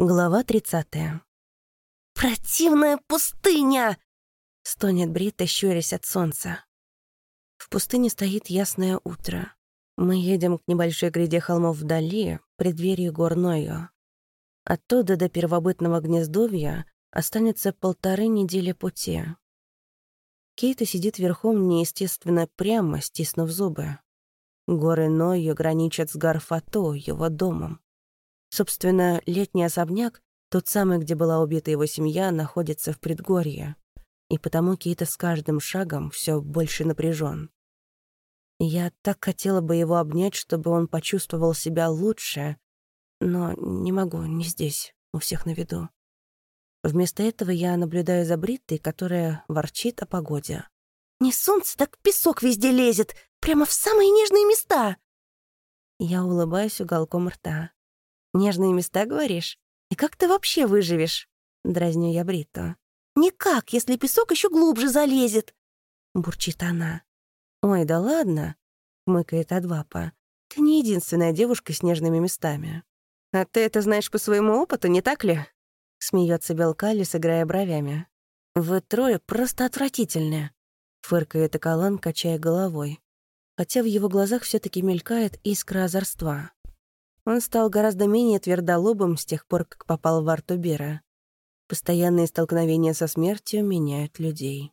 Глава 30. «Противная пустыня!» — стонет Брита, щурясь от солнца. В пустыне стоит ясное утро. Мы едем к небольшой гряде холмов вдали, преддверии гор Нойо. Оттуда до первобытного гнездовья останется полторы недели пути. Кейта сидит верхом неестественно прямо, стиснув зубы. Горы Нойо граничат с Гарфато, его домом. Собственно, летний особняк, тот самый, где была убита его семья, находится в предгорье. И потому Кейта с каждым шагом все больше напряжен. Я так хотела бы его обнять, чтобы он почувствовал себя лучше, но не могу, не здесь, у всех на виду. Вместо этого я наблюдаю за Бриттой, которая ворчит о погоде. «Не солнце, так песок везде лезет, прямо в самые нежные места!» Я улыбаюсь уголком рта. Нежные места, говоришь? И как ты вообще выживешь?» Дразню я Бритту. «Никак, если песок еще глубже залезет», — бурчит она. «Ой, да ладно», — мыкает Адвапа. «Ты не единственная девушка с нежными местами». «А ты это знаешь по своему опыту, не так ли?» — смеется Белкали, сыграя бровями. «Вы трое просто отвратительные», — фыркает Акалан, качая головой. Хотя в его глазах все таки мелькает искра озорства. Он стал гораздо менее твердолобым с тех пор, как попал в Артубера. Постоянные столкновения со смертью меняют людей.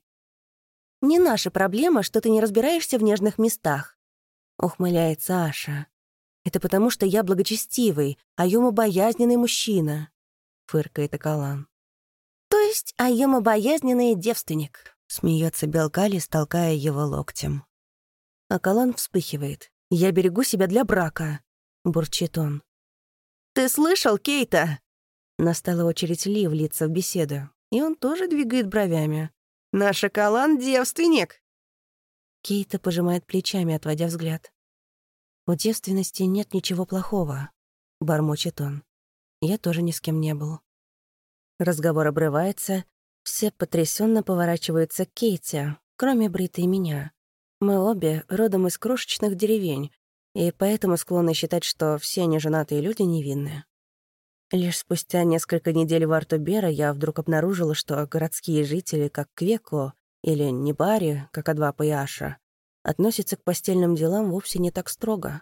«Не наша проблема, что ты не разбираешься в нежных местах», — ухмыляется Аша. «Это потому, что я благочестивый, а Юма боязненный мужчина», — фыркает Акалан. «То есть Айома боязненный девственник», — смеется Белкали, толкая его локтем. Акалан вспыхивает. «Я берегу себя для брака», бурчит он. «Ты слышал, Кейта?» Настала очередь Ли влиться в беседу, и он тоже двигает бровями. «Наш шоколад — девственник!» Кейта пожимает плечами, отводя взгляд. «У девственности нет ничего плохого», — бормочет он. «Я тоже ни с кем не был». Разговор обрывается, все потрясенно поворачиваются к Кейте, кроме Бриты и меня. Мы обе родом из крошечных деревень, и поэтому склонны считать, что все неженатые люди невинны. Лишь спустя несколько недель в Артубера я вдруг обнаружила, что городские жители, как Квеко или Небари, как Адвапа и Аша, относятся к постельным делам вовсе не так строго.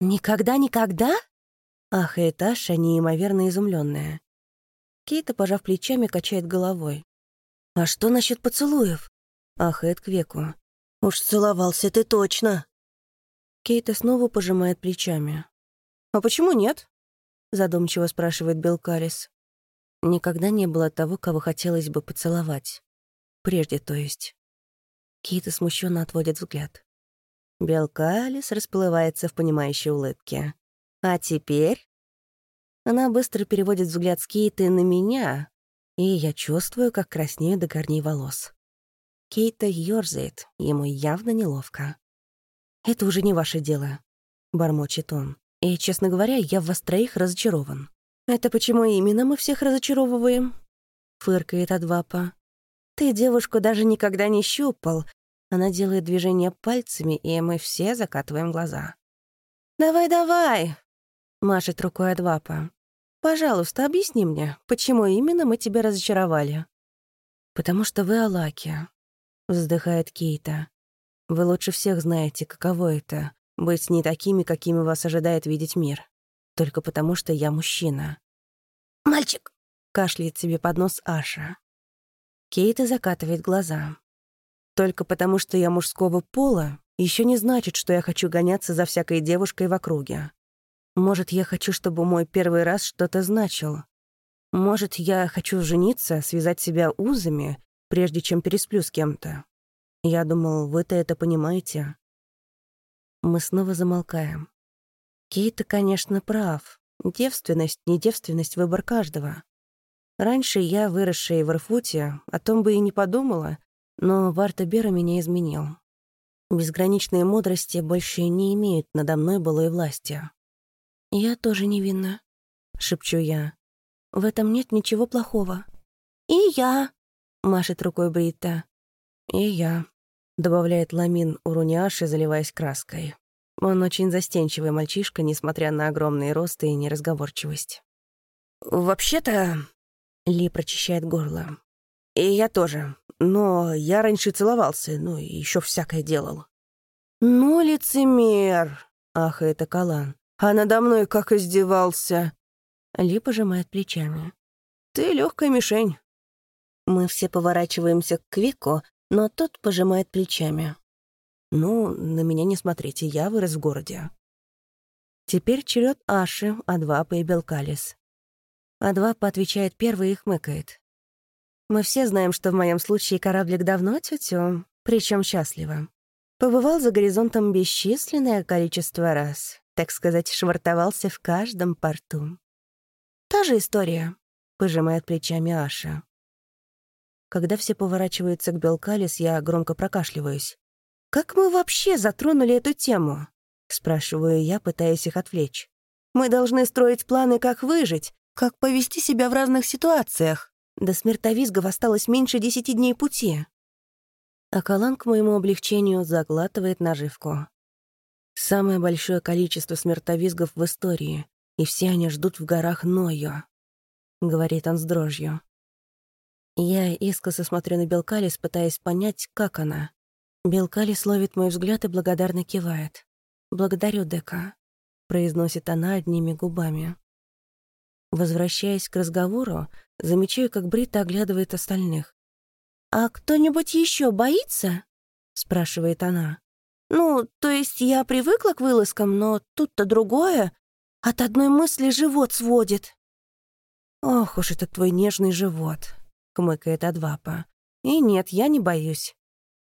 «Никогда-никогда?» Ахает Аша, неимоверно изумленная. Кейта, пожав плечами, качает головой. «А что насчет поцелуев?» Ахает Квеку. «Уж целовался ты точно!» Кейта снова пожимает плечами. «А почему нет?» — задумчиво спрашивает Белкарис. «Никогда не было того, кого хотелось бы поцеловать. Прежде, то есть». Кейта смущенно отводит взгляд. Белкалис расплывается в понимающей улыбке. «А теперь?» Она быстро переводит взгляд с Кейты на меня, и я чувствую, как краснею до корней волос. Кейта ёрзает, ему явно неловко. «Это уже не ваше дело», — бормочет он. «И, честно говоря, я в вас троих разочарован». «Это почему именно мы всех разочаровываем?» — фыркает Адвапа. «Ты девушку даже никогда не щупал». Она делает движение пальцами, и мы все закатываем глаза. «Давай-давай!» — машет рукой Адвапа. «Пожалуйста, объясни мне, почему именно мы тебя разочаровали?» «Потому что вы Алаки», — вздыхает Кейта. Вы лучше всех знаете, каково это — быть не такими, какими вас ожидает видеть мир. Только потому, что я мужчина. «Мальчик!» — кашляет себе под нос Аша. Кейта закатывает глаза. «Только потому, что я мужского пола, еще не значит, что я хочу гоняться за всякой девушкой в округе. Может, я хочу, чтобы мой первый раз что-то значил. Может, я хочу жениться, связать себя узами, прежде чем пересплю с кем-то. Я думал, вы-то это понимаете. Мы снова замолкаем. Кейта, конечно, прав. Девственность, не девственность — выбор каждого. Раньше я, выросшая в Ирфуте, о том бы и не подумала, но Варта-Бера меня изменил. Безграничные мудрости больше не имеют надо мной былой власти. «Я тоже невинна», — шепчу я. «В этом нет ничего плохого». «И я», — машет рукой Брита. «И я», добавляет Ламин Уруняши, заливаясь краской. Он очень застенчивый мальчишка, несмотря на огромные росты и неразговорчивость. вообще-то...» Ли прочищает горло. «И я тоже. Но я раньше целовался, ну, и еще всякое делал». «Ну, лицемер!» — ахает Акалан. «А надо мной как издевался!» Ли пожимает плечами. «Ты легкая мишень». Мы все поворачиваемся к Квику, но тот пожимает плечами. «Ну, на меня не смотрите, я вырос в городе». Теперь черед Аши, Адвапа и Белкалис. Адвапа отвечает первый и хмыкает. Мы все знаем, что в моем случае кораблик давно тетю, причем счастливо. Побывал за горизонтом бесчисленное количество раз, так сказать, швартовался в каждом порту. «Та же история», — пожимает плечами Аша. Когда все поворачиваются к Белкалис, я громко прокашливаюсь. «Как мы вообще затронули эту тему?» — спрашиваю я, пытаясь их отвлечь. «Мы должны строить планы, как выжить, как повести себя в разных ситуациях. До смертовизгов осталось меньше десяти дней пути». Акалан, к моему облегчению, заглатывает наживку. Самое большое количество смертовизгов в истории, и все они ждут в горах Нойо», — говорит он с дрожью. Я искоса смотрю на Белкалис, пытаясь понять, как она. Белкалис ловит мой взгляд и благодарно кивает. «Благодарю, Дека», — произносит она одними губами. Возвращаясь к разговору, замечаю, как Брита оглядывает остальных. «А кто-нибудь еще боится?» — спрашивает она. «Ну, то есть я привыкла к вылазкам, но тут-то другое. От одной мысли живот сводит». «Ох уж этот твой нежный живот», — хмыкает Адвапа. «И нет, я не боюсь.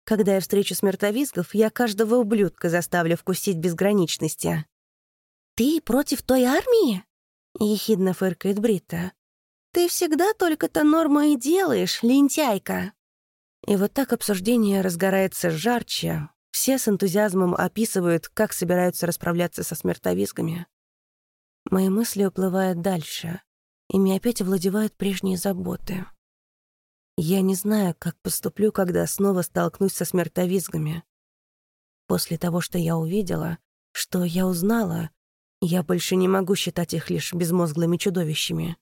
Когда я встречу смертовизгов, я каждого ублюдка заставлю вкусить безграничности». «Ты против той армии?» — ехидно фыркает Бритта. «Ты всегда только-то норму и делаешь, лентяйка». И вот так обсуждение разгорается жарче. Все с энтузиазмом описывают, как собираются расправляться со смертовизгами. Мои мысли уплывают дальше, и меня опять овладевают прежние заботы. Я не знаю, как поступлю, когда снова столкнусь со смертовизгами. После того, что я увидела, что я узнала, я больше не могу считать их лишь безмозглыми чудовищами.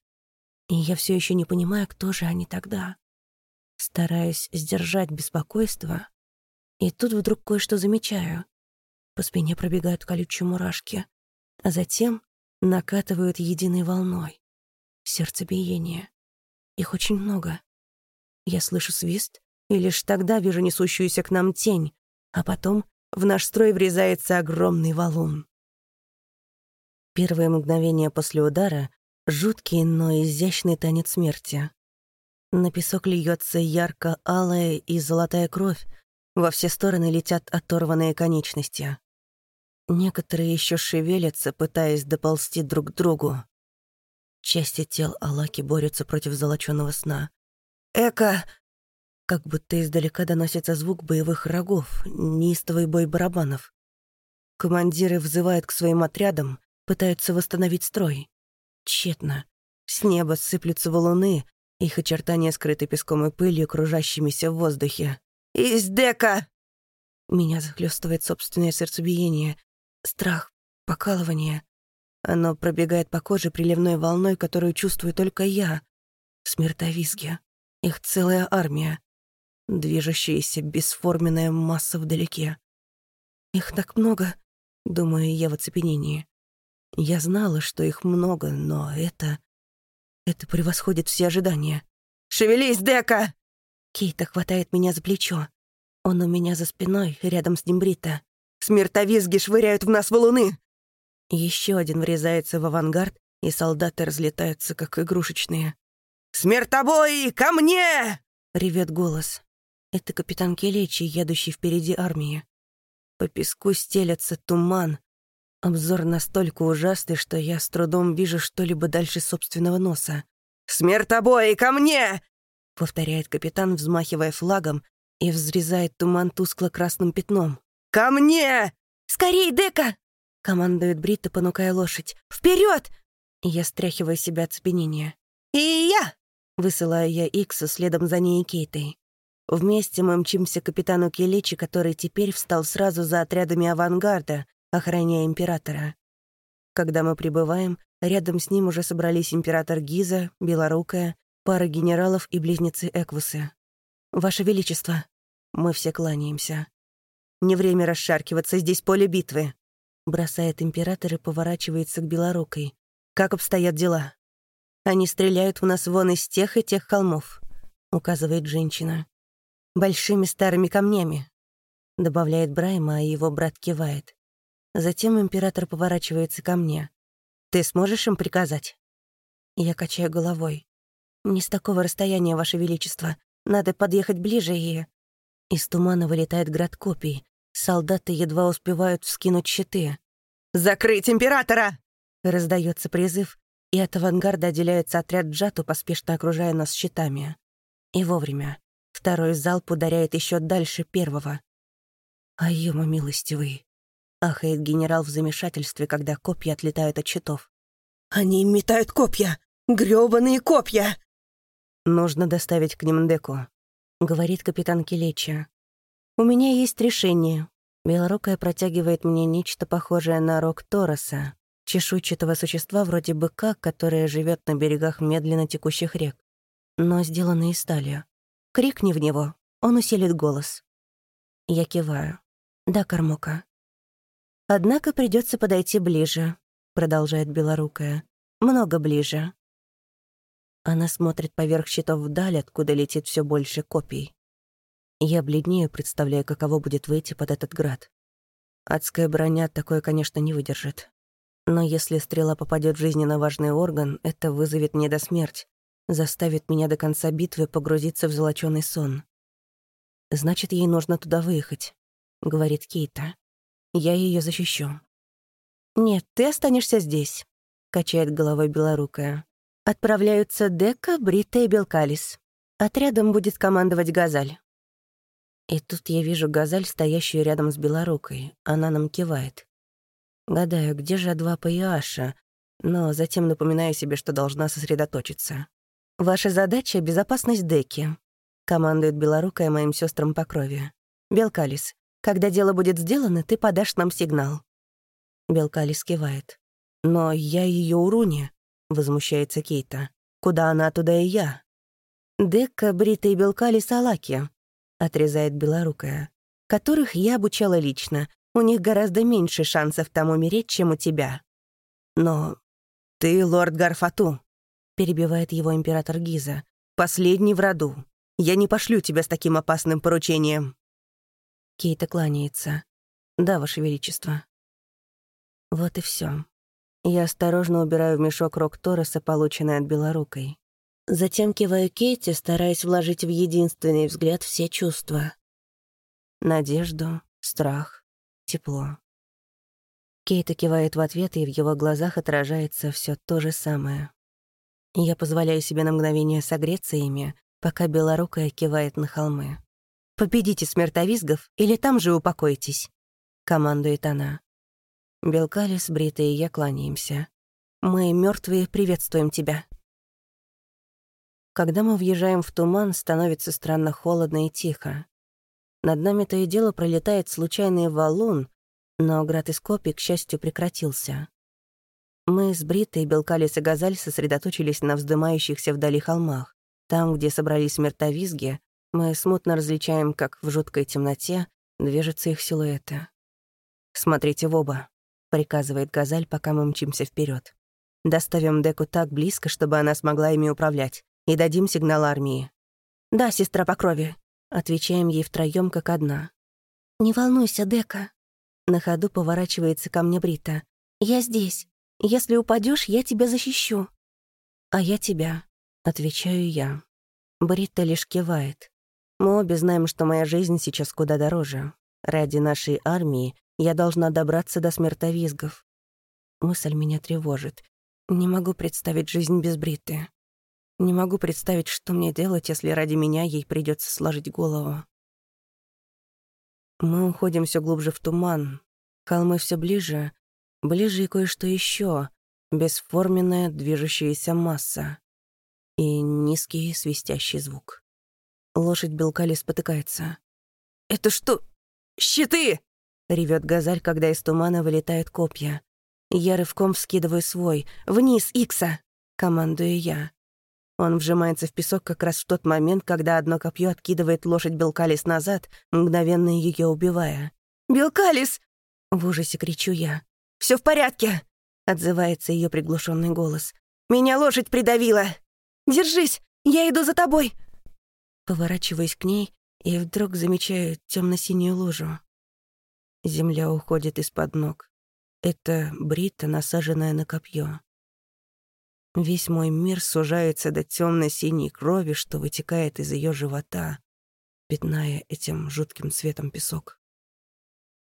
И я все еще не понимаю, кто же они тогда. Стараюсь сдержать беспокойство, и тут вдруг кое-что замечаю. По спине пробегают колючие мурашки, а затем накатывают единой волной. Сердцебиение. Их очень много. Я слышу свист, и лишь тогда вижу несущуюся к нам тень, а потом в наш строй врезается огромный валун. Первые мгновения после удара — жуткий, но изящный танец смерти. На песок льется ярко-алая и золотая кровь, во все стороны летят оторванные конечности. Некоторые еще шевелятся, пытаясь доползти друг к другу. Части тел Алаки борются против золочёного сна. «Эка!» Как будто издалека доносится звук боевых рогов, неистовый бой барабанов. Командиры взывают к своим отрядам, пытаются восстановить строй. Тщетно. С неба сыплются валуны, их очертания скрыты песком и пылью, кружащимися в воздухе. «Издека!» Меня захлестывает собственное сердцебиение. Страх, покалывание. Оно пробегает по коже приливной волной, которую чувствую только я. Смертовизги. Их целая армия. Движущаяся бесформенная масса вдалеке. Их так много, думаю я в оцепенении. Я знала, что их много, но это... Это превосходит все ожидания. «Шевелись, Дека!» Кейта хватает меня за плечо. Он у меня за спиной, рядом с ним Брита. Смертовизги швыряют в нас валуны!» Еще один врезается в авангард, и солдаты разлетаются, как игрушечные. «Смертобой, ко мне!» — ревет голос. Это капитан Келечи, едущий впереди армии. По песку стелется туман. Обзор настолько ужасный, что я с трудом вижу что-либо дальше собственного носа. «Смертобой, ко мне!» — повторяет капитан, взмахивая флагом, и взрезает туман тускло-красным пятном. «Ко мне!» «Скорей, Дека!» — командует Бритта, понукая лошадь. «Вперед!» Я стряхиваю себя от спинения. «И я!» — высылаю я Иксу следом за ней и Кейтой. Вместе мы мчимся к капитану Келечи, который теперь встал сразу за отрядами авангарда, охраняя императора. Когда мы прибываем, рядом с ним уже собрались император Гиза, Белорукая, пара генералов и близнецы Эквусы. «Ваше Величество!» Мы все кланяемся. «Не время расшаркиваться, здесь поле битвы!» Бросает император и поворачивается к Белорукой. «Как обстоят дела?» «Они стреляют в нас вон из тех и тех холмов», — указывает женщина. «Большими старыми камнями», — добавляет Брайма, а его брат кивает. Затем император поворачивается ко мне. «Ты сможешь им приказать?» Я качаю головой. «Не с такого расстояния, Ваше Величество. Надо подъехать ближе и...» Из тумана вылетает град копий. Солдаты едва успевают вскинуть щиты. «Закрыть императора!» Раздается призыв, и от авангарда отделяется отряд Джату, поспешно окружая нас щитами. И вовремя. Второй залп ударяет еще дальше первого. «Айома милостивый!» Ахает генерал в замешательстве, когда копья отлетают от щитов. «Они метают копья! грёбаные копья!» «Нужно доставить к ним Деку», — говорит капитан Келеча. «У меня есть решение». Белорукая протягивает мне нечто похожее на рог Тороса, чешуйчатого существа вроде быка, которое живет на берегах медленно текущих рек, но сделанное из стали. Крикни в него, он усилит голос. Я киваю. «Да, Кормока». «Однако придется подойти ближе», — продолжает Белорукая. «Много ближе. Она смотрит поверх щитов вдаль, откуда летит все больше копий. Я бледнею, представляя, каково будет выйти под этот град. Адская броня такое, конечно, не выдержит. Но если стрела попадет в жизненно важный орган, это вызовет мне до смерть, заставит меня до конца битвы погрузиться в золочёный сон. «Значит, ей нужно туда выехать», — говорит Кейта. «Я ее защищу». «Нет, ты останешься здесь», — качает головой белорукая. Отправляются Дека, Брита и Белкалис. Отрядом будет командовать Газаль. И тут я вижу Газаль, стоящую рядом с Белорукой. Она нам кивает. Гадаю, где же Адвапа и но затем напоминаю себе, что должна сосредоточиться. «Ваша задача — безопасность Деки», — командует Белорукая моим сестрам по крови. «Белкалис, когда дело будет сделано, ты подашь нам сигнал». Белкалис кивает. «Но я ее уруни. — возмущается Кейта. «Куда она, туда и я». «Дека, Брита и Белкали Салаки», — отрезает белорукая, «которых я обучала лично. У них гораздо меньше шансов там умереть, чем у тебя». «Но ты лорд Гарфату», — перебивает его император Гиза. «Последний в роду. Я не пошлю тебя с таким опасным поручением». Кейта кланяется. «Да, Ваше Величество». Вот и все. Я осторожно убираю в мешок рог Тороса, полученный от Белорукой. Затем киваю Кейти, стараясь вложить в единственный взгляд все чувства. Надежду, страх, тепло. Кейта кивает в ответ, и в его глазах отражается все то же самое. Я позволяю себе на мгновение согреться ими, пока белорукая кивает на холмы. «Победите смертовизгов, или там же упокойтесь», — командует она. Белкалис, Брита и я кланяемся. Мы, мертвые, приветствуем тебя. Когда мы въезжаем в туман, становится странно холодно и тихо. Над нами то и дело пролетает случайный валун, но град из копий, к счастью, прекратился. Мы с Бритой, Белкалис и Газаль сосредоточились на вздымающихся вдали холмах. Там, где собрались мертовизги, мы смутно различаем, как в жуткой темноте движутся их силуэты. «Смотрите в оба», приказывает Газаль, пока мы мчимся вперед. Доставим Деку так близко, чтобы она смогла ими управлять, и дадим сигнал армии. «Да, сестра по крови», — отвечаем ей втроем как одна. «Не волнуйся, Дека». На ходу поворачивается ко мне Брита. «Я здесь. Если упадешь, я тебя защищу». «А я тебя», — отвечаю я. Брита лишь кивает. Мы обе знаем, что моя жизнь сейчас куда дороже. Ради нашей армии я должна добраться до смертовизгов. Мысль меня тревожит. Не могу представить жизнь без Бриты. Не могу представить, что мне делать, если ради меня ей придется сложить голову. Мы уходим все глубже в туман. Холмы все ближе, ближе и кое-что еще, бесформенная движущаяся масса и низкий свистящий звук. Лошадь Белкали спотыкается. «Это что? Щиты!» — ревет газаль, когда из тумана вылетают копья. Я рывком вскидываю свой. «Вниз, Икса!» — командую я. Он вжимается в песок как раз в тот момент, когда одно копье откидывает лошадь Белкалис назад, мгновенно ее убивая. «Белкалис!» — в ужасе кричу я. Все в порядке!» — отзывается ее приглушенный голос. «Меня лошадь придавила! Держись! Я иду за тобой!» Поворачиваюсь к ней и вдруг замечаю темно-синюю лужу. Земля уходит из-под ног. Это брита, насаженная на копье. Весь мой мир сужается до темно-синей крови, что вытекает из ее живота, пятная этим жутким цветом песок.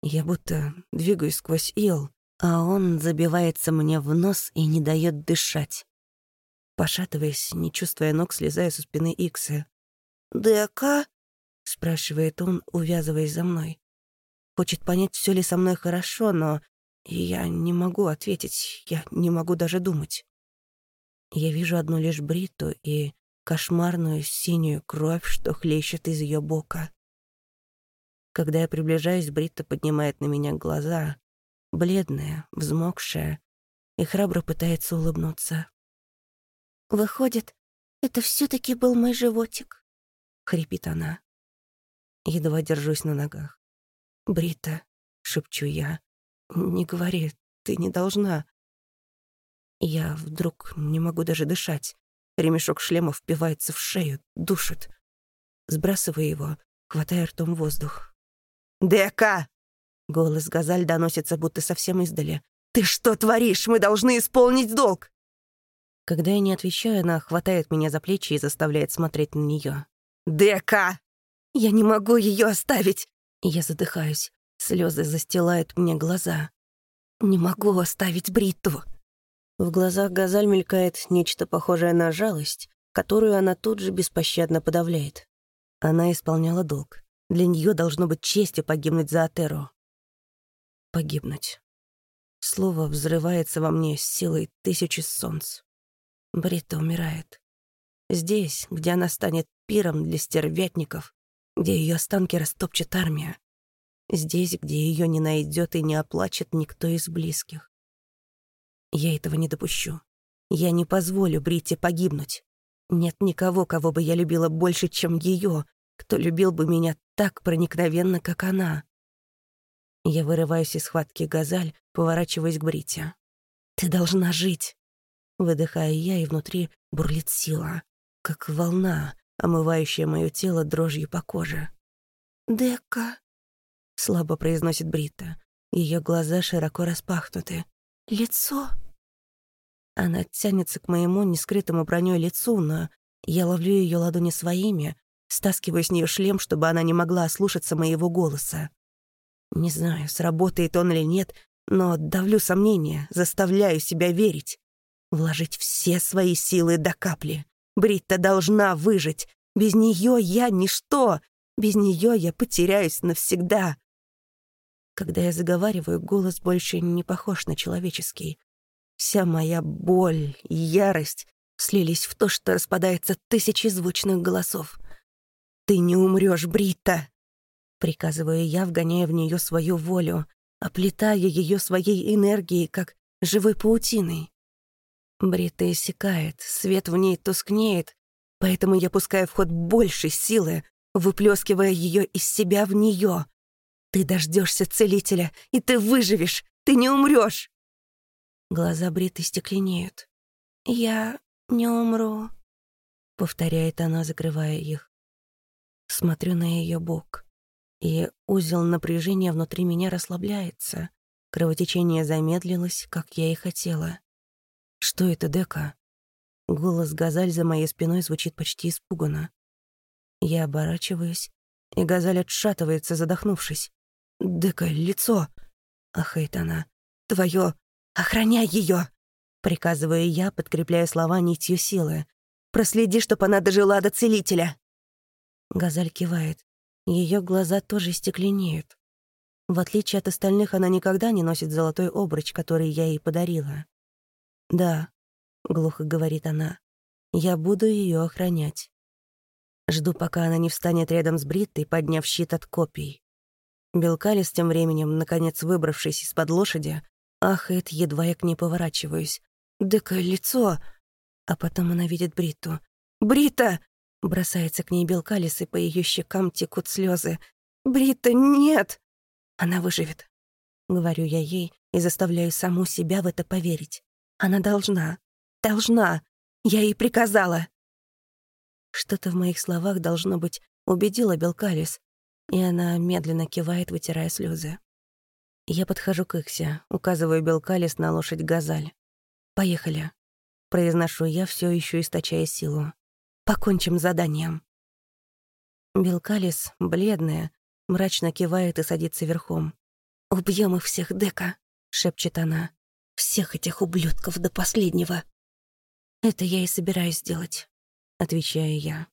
Я будто двигаюсь сквозь ил, а он забивается мне в нос и не дает дышать. Пошатываясь, не чувствуя ног, слезая со спины Иксы. «ДК?» — спрашивает он, увязываясь за мной. Хочет понять, все ли со мной хорошо, но я не могу ответить, я не могу даже думать. Я вижу одну лишь Бриту и кошмарную синюю кровь, что хлещет из ее бока. Когда я приближаюсь, Бритта поднимает на меня глаза, бледная, взмокшая, и храбро пытается улыбнуться. «Выходит, это все таки был мой животик», — хрипит она. Едва держусь на ногах. «Брита», — шепчу я, — «не говори, ты не должна». Я вдруг не могу даже дышать. Ремешок шлема впивается в шею, душит. Сбрасываю его, хватая ртом воздух. «ДК!» Голос Газаль доносится будто совсем издали. «Ты что творишь? Мы должны исполнить долг!» Когда я не отвечаю, она хватает меня за плечи и заставляет смотреть на нее. «ДК! Я не могу ее оставить!» Я задыхаюсь. Слезы застилают мне глаза. «Не могу оставить Бритту!» В глазах Газаль мелькает нечто похожее на жалость, которую она тут же беспощадно подавляет. Она исполняла долг. Для нее должно быть честью погибнуть за Атеру. Погибнуть. Слово взрывается во мне с силой тысячи солнц. Брита умирает. Здесь, где она станет пиром для стервятников, где ее останки растопчет армия. Здесь, где ее не найдет и не оплачет никто из близких. Я этого не допущу. Я не позволю Брите погибнуть. Нет никого, кого бы я любила больше, чем ее, кто любил бы меня так проникновенно, как она. Я вырываюсь из схватки газаль, поворачиваясь к Брите. «Ты должна жить!» Выдыхая я, и внутри бурлит сила, как волна, омывающая мое тело дрожью по коже. «Дека», — слабо произносит Брита. Ее глаза широко распахнуты. «Лицо?» Она тянется к моему нескрытому бронёй лицу, но я ловлю ее ладони своими, стаскиваю с нее шлем, чтобы она не могла ослушаться моего голоса. Не знаю, сработает он или нет, но давлю сомнения, заставляю себя верить. Вложить все свои силы до капли. Бритта должна выжить. Без нее я ничто. Без нее я потеряюсь навсегда. Когда я заговариваю, голос больше не похож на человеческий. Вся моя боль и ярость слились в то, что распадается тысячи звучных голосов. «Ты не умрёшь, Бритта!» Приказываю я, вгоняя в неё свою волю, оплетая её своей энергией, как живой паутиной. Бритта иссякает, свет в ней тускнеет, поэтому я пускаю в ход больше силы, выплескивая её из себя в неё. Ты дождёшься целителя, и ты выживешь, ты не умрёшь. Глаза Бриты стекленеют. «Я не умру», — повторяет она, закрывая их. Смотрю на ее бок, и узел напряжения внутри меня расслабляется. Кровотечение замедлилось, как я и хотела. «Что это, Дека?» Голос Газаль за моей спиной звучит почти испуганно. Я оборачиваюсь, и Газаль отшатывается, задохнувшись. «Дека, лицо!» — ахает она. «Твое «Охраняй ее!» — приказываю я, подкрепляя слова нитью силы. «Проследи, чтоб она дожила до целителя!» Газаль кивает. Ее глаза тоже стекленеют. В отличие от остальных, она никогда не носит золотой обруч, который я ей подарила. «Да», — глухо говорит она, — «я буду ее охранять». Жду, пока она не встанет рядом с Бриттой, подняв щит от копий. Белкалис тем временем, наконец выбравшись из-под лошади, Ахает, едва я к ней поворачиваюсь. Дикое лицо. А потом она видит Бриту. «Брита!» Бросается к ней Белкалис, и по ее щекам текут слезы. «Брита, нет!» Она выживет. Говорю я ей и заставляю саму себя в это поверить. Она должна. Должна. Я ей приказала. Что-то в моих словах, должно быть, убедило Белкалис, и она медленно кивает, вытирая слезы. Я подхожу к Иксе, указываю Белкалис на лошадь Газаль. «Поехали», — произношу я, все еще источая силу. «Покончим заданием». Белкалис, бледная, мрачно кивает и садится верхом. «Убьем их всех, Дека», — шепчет она. «Всех этих ублюдков до последнего». «Это я и собираюсь сделать», — отвечаю я.